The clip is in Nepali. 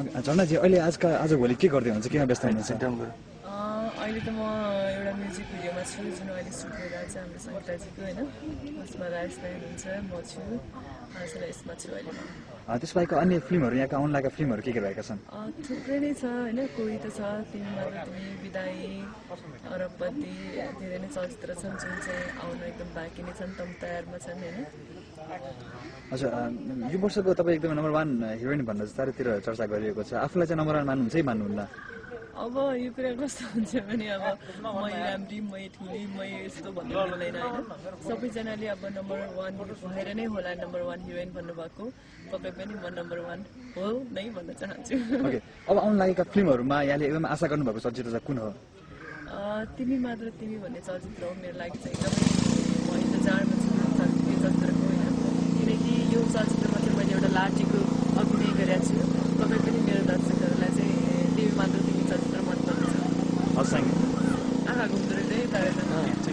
झन्डाजी अहिले आजका आज भोलि के गर्दै हुनुहुन्छ? केमा व्यस्त हुनुहुन्छ? अहिले त म एउटा म्युजिक भिडियोमा छु जुन अहिले सुट भइरहेको छ हाम्रो सङ्गीताजीको होइन उसमा राजेश नाइ हुनुहुन्छ म छु यसमा छु अहिले त्यसबाहेक अन्य फिल्महरू यहाँका लागेका फिल्महरू के के रहेका छन्? थुप्रै नै छ होइन कोही त छ तिमी मात्र तिमी विदाई अरबपति धेरै नै चलचित्र छन् जुन चाहिँ आउन एकदम बाँकी नै छन् तम तयारमा छन् होइन। हजुर यो वर्षको तपाईँ एकदमै नम्बर वान हिरोइन भनेर चारैतिर चर्चा गरिएको छ। आफूलाई चाहिँ नम्बर वान मान्नुहुन्छ मान्नुहुन्न? अब यो कुरा कस्तो हुन्छ भने अब मै राम्री मै ठुली मै यस्तो भन्नु मिल्दैन होइन। सबैजनाले अब नम्बर वान भएर नै होला नम्बर वान हिरोइन भन्नुभएको। तपाईँ पनि म नम्बर वान हो नै भन्न चाहन्छु। ओके अब आउन लागेका फिल्महरूमा यहाँले एकदम आशा गर्नुभएको चलचित्र चाहिँ कुन हो? अँ, तिमी मात्र तिमी भन्ने चलचित्र हो मेरो लागि चाहिँ एकदमै म इन्तजारमा छु यो चल- यो चलचित्रको होइन किनकि यो चलचित्रमा चाहिँ मैले एउटा लाटीको अभिनय गरेको छु तपाईँ पनि मेरो दर्शकहरूलाई चाहिँ तिमी मात्र तिमी